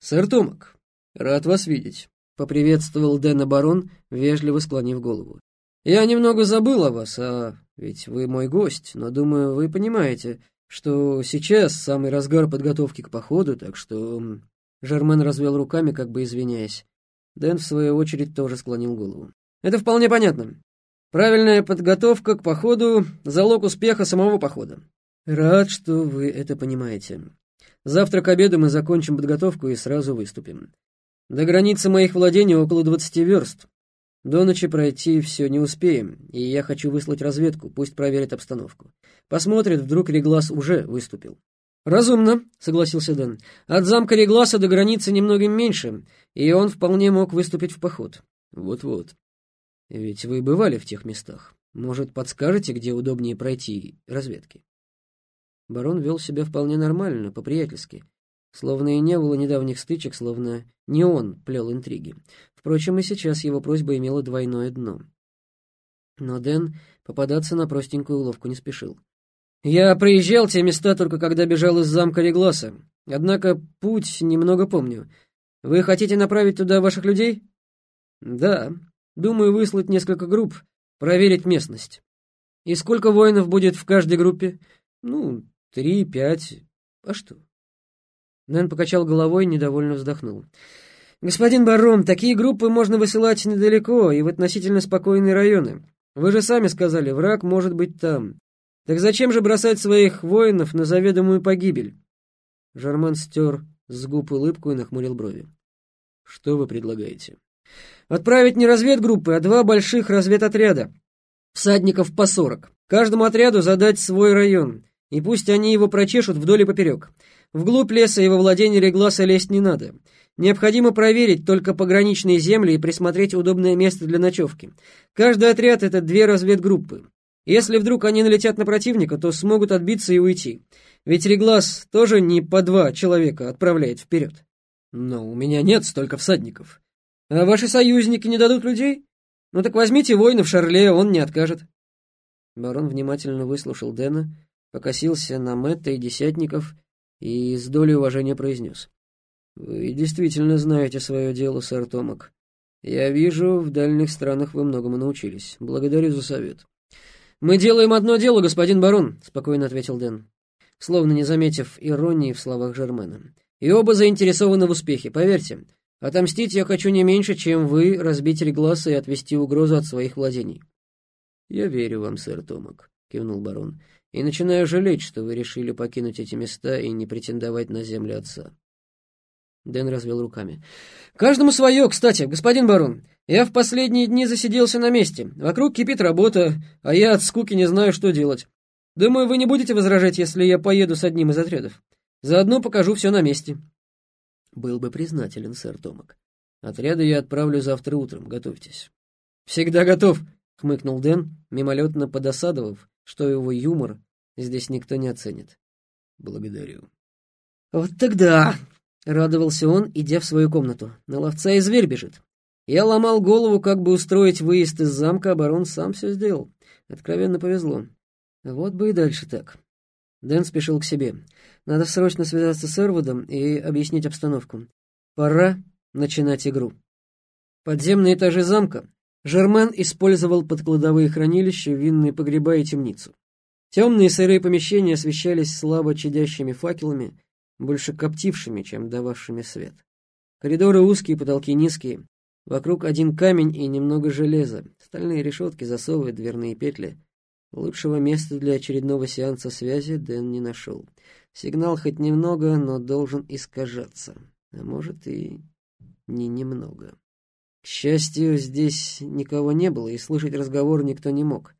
Сэр Томак, рад вас видеть», — поприветствовал Дэна барон, вежливо склонив голову. «Я немного забыл о вас, а ведь вы мой гость, но, думаю, вы понимаете, что сейчас самый разгар подготовки к походу, так что...» Жермен развел руками, как бы извиняясь. Дэн, в свою очередь, тоже склонил голову. «Это вполне понятно. Правильная подготовка к походу — залог успеха самого похода. Рад, что вы это понимаете. Завтра к обеду мы закончим подготовку и сразу выступим. До границы моих владений около двадцати верст. До ночи пройти все не успеем, и я хочу выслать разведку, пусть проверит обстановку. Посмотрит, вдруг Реглас уже выступил. «Разумно», — согласился Дэн. «От замка Регласа до границы немногим меньше, и он вполне мог выступить в поход». «Вот-вот. Ведь вы бывали в тех местах. Может, подскажете, где удобнее пройти разведки?» Барон вел себя вполне нормально, по-приятельски. Словно и не было недавних стычек, словно не он плел интриги. Впрочем, и сейчас его просьба имела двойное дно. Но Дэн попадаться на простенькую уловку не спешил. «Я проезжал те места только когда бежал из замка Регласа. Однако путь немного помню. Вы хотите направить туда ваших людей?» «Да. Думаю, выслать несколько групп, проверить местность. И сколько воинов будет в каждой группе? Ну, Три, пять... А что? Нэн покачал головой и недовольно вздохнул. «Господин барон, такие группы можно высылать недалеко и в относительно спокойные районы. Вы же сами сказали, враг может быть там. Так зачем же бросать своих воинов на заведомую погибель?» Жарман стер с губ улыбку и нахмурил брови. «Что вы предлагаете?» «Отправить не разведгруппы, а два больших разведотряда. Всадников по сорок. Каждому отряду задать свой район и пусть они его прочешут вдоль и поперек. Вглубь леса и во владение Регласа лезть не надо. Необходимо проверить только пограничные земли и присмотреть удобное место для ночевки. Каждый отряд — это две разведгруппы. Если вдруг они налетят на противника, то смогут отбиться и уйти. Ведь Реглас тоже не по два человека отправляет вперед. Но у меня нет столько всадников. А ваши союзники не дадут людей? Ну так возьмите воина в Шарле, он не откажет. Барон внимательно выслушал Дэна, покосился на Мэтта и десятников и с долей уважения произнес. «Вы действительно знаете свое дело, сэр Томак. Я вижу, в дальних странах вы многому научились. Благодарю за совет». «Мы делаем одно дело, господин барон», — спокойно ответил Дэн, словно не заметив иронии в словах Жермена. «И оба заинтересованы в успехе, поверьте. Отомстить я хочу не меньше, чем вы разбить регласы и отвести угрозу от своих владений». «Я верю вам, сэр Томак», — кивнул барон и начинаю жалеть, что вы решили покинуть эти места и не претендовать на земли отца». Дэн развел руками. «Каждому свое, кстати, господин барон. Я в последние дни засиделся на месте. Вокруг кипит работа, а я от скуки не знаю, что делать. Думаю, вы не будете возражать, если я поеду с одним из отрядов. Заодно покажу все на месте». «Был бы признателен, сэр Томак. Отряды я отправлю завтра утром, готовьтесь». «Всегда готов», — хмыкнул Дэн, мимолетно подосадовав, что его юмор здесь никто не оценит. Благодарю. Вот тогда, радовался он, идя в свою комнату. На ловца и зверь бежит. Я ломал голову, как бы устроить выезд из замка, а барон сам все сделал. Откровенно повезло. Вот бы и дальше так. Дэн спешил к себе. Надо срочно связаться с Эрвудом и объяснить обстановку. Пора начинать игру. Подземные этажи замка Жермен использовал под кладовые хранилища, винные погреба и темницу. Темные сырые помещения освещались слабо чадящими факелами, больше коптившими, чем дававшими свет. Коридоры узкие, потолки низкие. Вокруг один камень и немного железа. Стальные решетки, засовы, дверные петли. Лучшего места для очередного сеанса связи Дэн не нашел. Сигнал хоть немного, но должен искажаться. А может и не немного. К счастью, здесь никого не было, и слышать разговор никто не мог.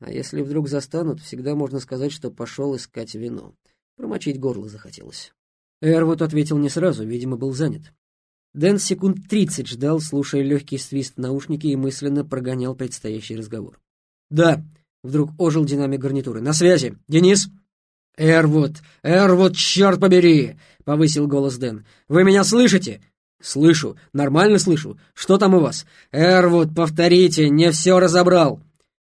А если вдруг застанут, всегда можно сказать, что пошел искать вино. Промочить горло захотелось. Эрвуд ответил не сразу, видимо, был занят. Дэн секунд тридцать ждал, слушая легкий свист в наушнике и мысленно прогонял предстоящий разговор. «Да», — вдруг ожил динамик гарнитуры. «На связи! Денис?» «Эрвуд! Эрвуд, черт побери!» — повысил голос Дэн. «Вы меня слышите? «Слышу, нормально слышу. Что там у вас?» «Эрвуд, повторите, не все разобрал».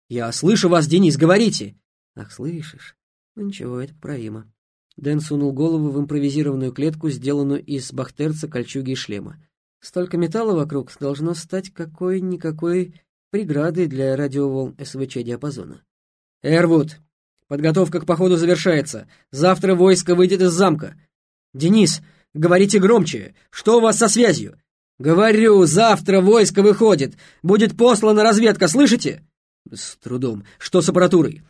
«Я слышу вас, Денис, говорите». «Ах, слышишь? Ну ничего, это поправимо». Дэн сунул голову в импровизированную клетку, сделанную из бахтерца, кольчуги и шлема. Столько металла вокруг должно стать какой-никакой преградой для радиоволн СВЧ-диапазона. «Эрвуд, подготовка к походу завершается. Завтра войско выйдет из замка. Денис, говорите громче. Что у вас со связью?» «Говорю, завтра войско выходит. Будет послана разведка, слышите?» «С трудом. Что с аппаратурой?»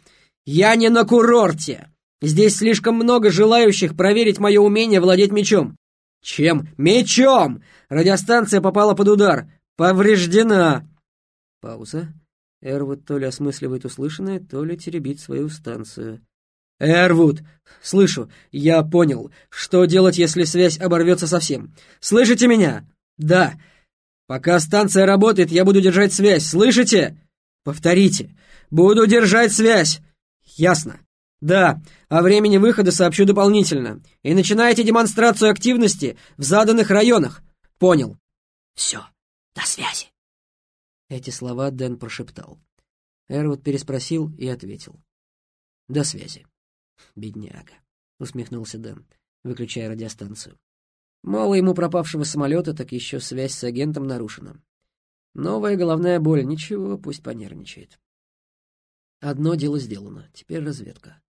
«Я не на курорте. Здесь слишком много желающих проверить мое умение владеть мечом». «Чем? Мечом! Радиостанция попала под удар. Повреждена!» Пауза. Эрвуд то ли осмысливает услышанное, то ли теребит свою станцию. «Эрвуд! Слышу! Я понял. Что делать, если связь оборвется совсем? Слышите меня?» «Да. Пока станция работает, я буду держать связь. Слышите?» «Повторите. Буду держать связь!» «Ясно. Да, о времени выхода сообщу дополнительно. И начинайте демонстрацию активности в заданных районах. Понял. Все. До связи. Эти слова Дэн прошептал. Эрвуд переспросил и ответил. До связи. Бедняга, усмехнулся Дэн, выключая радиостанцию. Мало ему пропавшего самолета, так еще связь с агентом нарушена. Новая головная боль, ничего, пусть понервничает. Одно дело сделано, теперь разведка.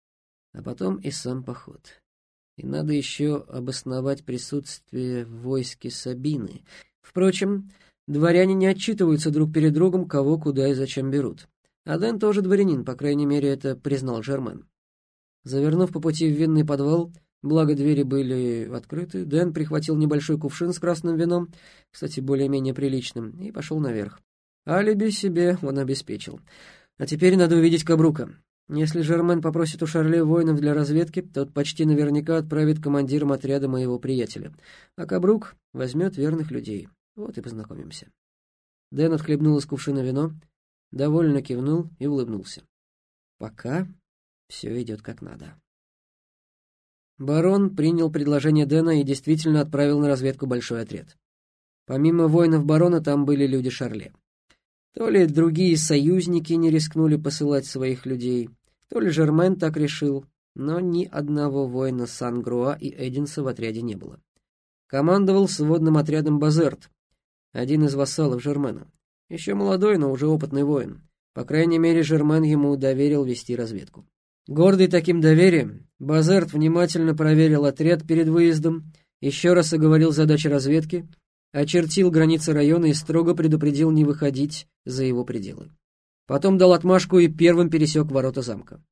А потом и сам поход. И надо еще обосновать присутствие в войске Сабины. Впрочем, дворяне не отчитываются друг перед другом, кого, куда и зачем берут. А Дэн тоже дворянин, по крайней мере, это признал Жермен. Завернув по пути в винный подвал, Благо двери были открыты, Дэн прихватил небольшой кувшин с красным вином, кстати, более-менее приличным, и пошел наверх. Алиби себе он обеспечил. А теперь надо увидеть Кабрука. Если Жермен попросит у Шарле воинов для разведки, тот почти наверняка отправит командиром отряда моего приятеля. А Кабрук возьмет верных людей. Вот и познакомимся. Дэн отхлебнул из кувшина вино, довольно кивнул и улыбнулся. Пока все идет как надо. Барон принял предложение Дэна и действительно отправил на разведку большой отряд. Помимо воинов барона там были люди Шарле. То ли другие союзники не рискнули посылать своих людей, то ли Жермен так решил, но ни одного воина Сан-Груа и Эдинса в отряде не было. Командовал сводным отрядом Базерт, один из вассалов Жермена. Еще молодой, но уже опытный воин. По крайней мере, Жермен ему доверил вести разведку. Гордый таким доверием, Базерт внимательно проверил отряд перед выездом, еще раз оговорил задачи разведки, очертил границы района и строго предупредил не выходить за его пределы. Потом дал отмашку и первым пересек ворота замка.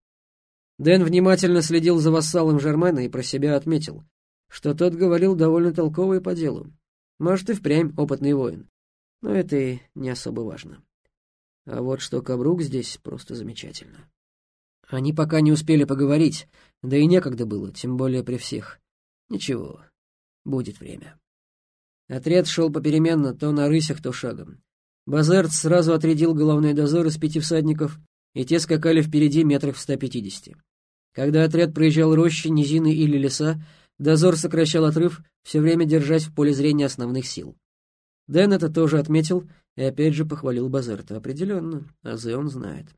Дэн внимательно следил за вассалом Жермена и про себя отметил, что тот говорил довольно толково и по делу. Может, и впрямь опытный воин. Но это и не особо важно. А вот что Кабрук здесь просто замечательно. Они пока не успели поговорить, да и некогда было, тем более при всех. Ничего, будет время. Отряд шел попеременно, то на рысях, то шагом. Базерт сразу отрядил головной дозор из пяти всадников, и те скакали впереди метрах в 150. Когда отряд проезжал рощи, низины или леса, дозор сокращал отрыв, все время держась в поле зрения основных сил. Дэн это тоже отметил и опять же похвалил Базерта. Определенно, Азе он знает.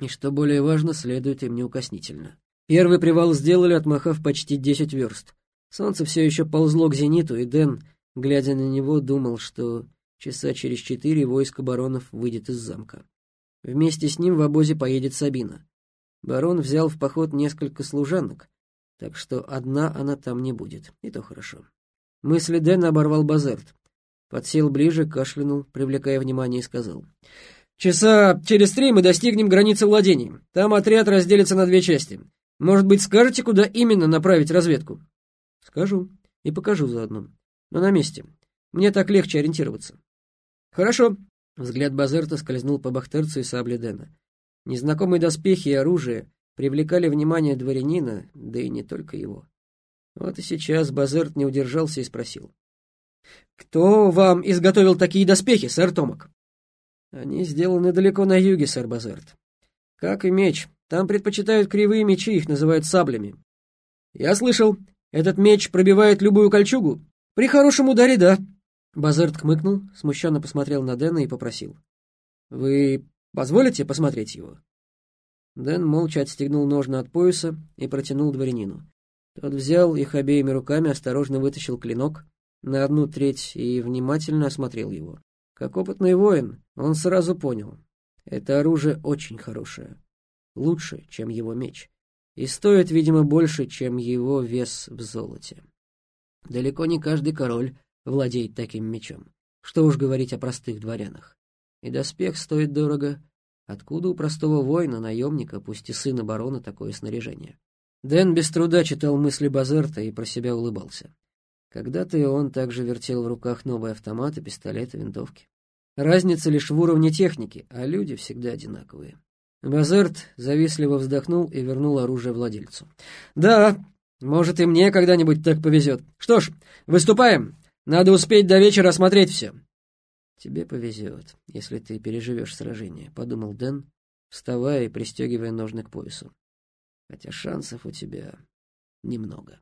И что более важно, следует им неукоснительно. Первый привал сделали, отмахав почти десять верст. Солнце все еще ползло к зениту, и Дэн, глядя на него, думал, что часа через четыре войско баронов выйдет из замка. Вместе с ним в обозе поедет Сабина. Барон взял в поход несколько служанок, так что одна она там не будет, и то хорошо. Мысли Дэна оборвал Базерт. Подсел ближе, кашлянул, привлекая внимание, и сказал — Часа через три мы достигнем границы владений. Там отряд разделится на две части. Может быть, скажете, куда именно направить разведку? Скажу. И покажу заодно. Но на месте. Мне так легче ориентироваться. Хорошо. Взгляд Базерта скользнул по Бахтерцу и сабле Дэна. Незнакомые доспехи и оружие привлекали внимание дворянина, да и не только его. Вот и сейчас Базерт не удержался и спросил. «Кто вам изготовил такие доспехи, сэр Томак?» Они сделаны далеко на юге, сэр Базерт. Как и меч. Там предпочитают кривые мечи, их называют саблями. Я слышал, этот меч пробивает любую кольчугу? При хорошем ударе, да. Базерт хмыкнул, смущенно посмотрел на Дэна и попросил. Вы позволите посмотреть его? Дэн молча отстегнул ножны от пояса и протянул дворянину. Тот взял их обеими руками, осторожно вытащил клинок на одну треть и внимательно осмотрел его. Как опытный воин, он сразу понял. Это оружие очень хорошее. Лучше, чем его меч. И стоит, видимо, больше, чем его вес в золоте. Далеко не каждый король владеет таким мечом. Что уж говорить о простых дворянах. И доспех стоит дорого. Откуда у простого воина, наемника, пусть и сына барона, такое снаряжение? Дэн без труда читал мысли Базерта и про себя улыбался. Когда-то и он также вертел в руках новые автоматы, пистолеты, винтовки. Разница лишь в уровне техники, а люди всегда одинаковые. Базерт завистливо вздохнул и вернул оружие владельцу. «Да, может, и мне когда-нибудь так повезет. Что ж, выступаем. Надо успеть до вечера осмотреть все». «Тебе повезет, если ты переживешь сражение», — подумал Дэн, вставая и пристегивая ножны к поясу хотя шансов у тебя немного.